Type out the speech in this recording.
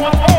One,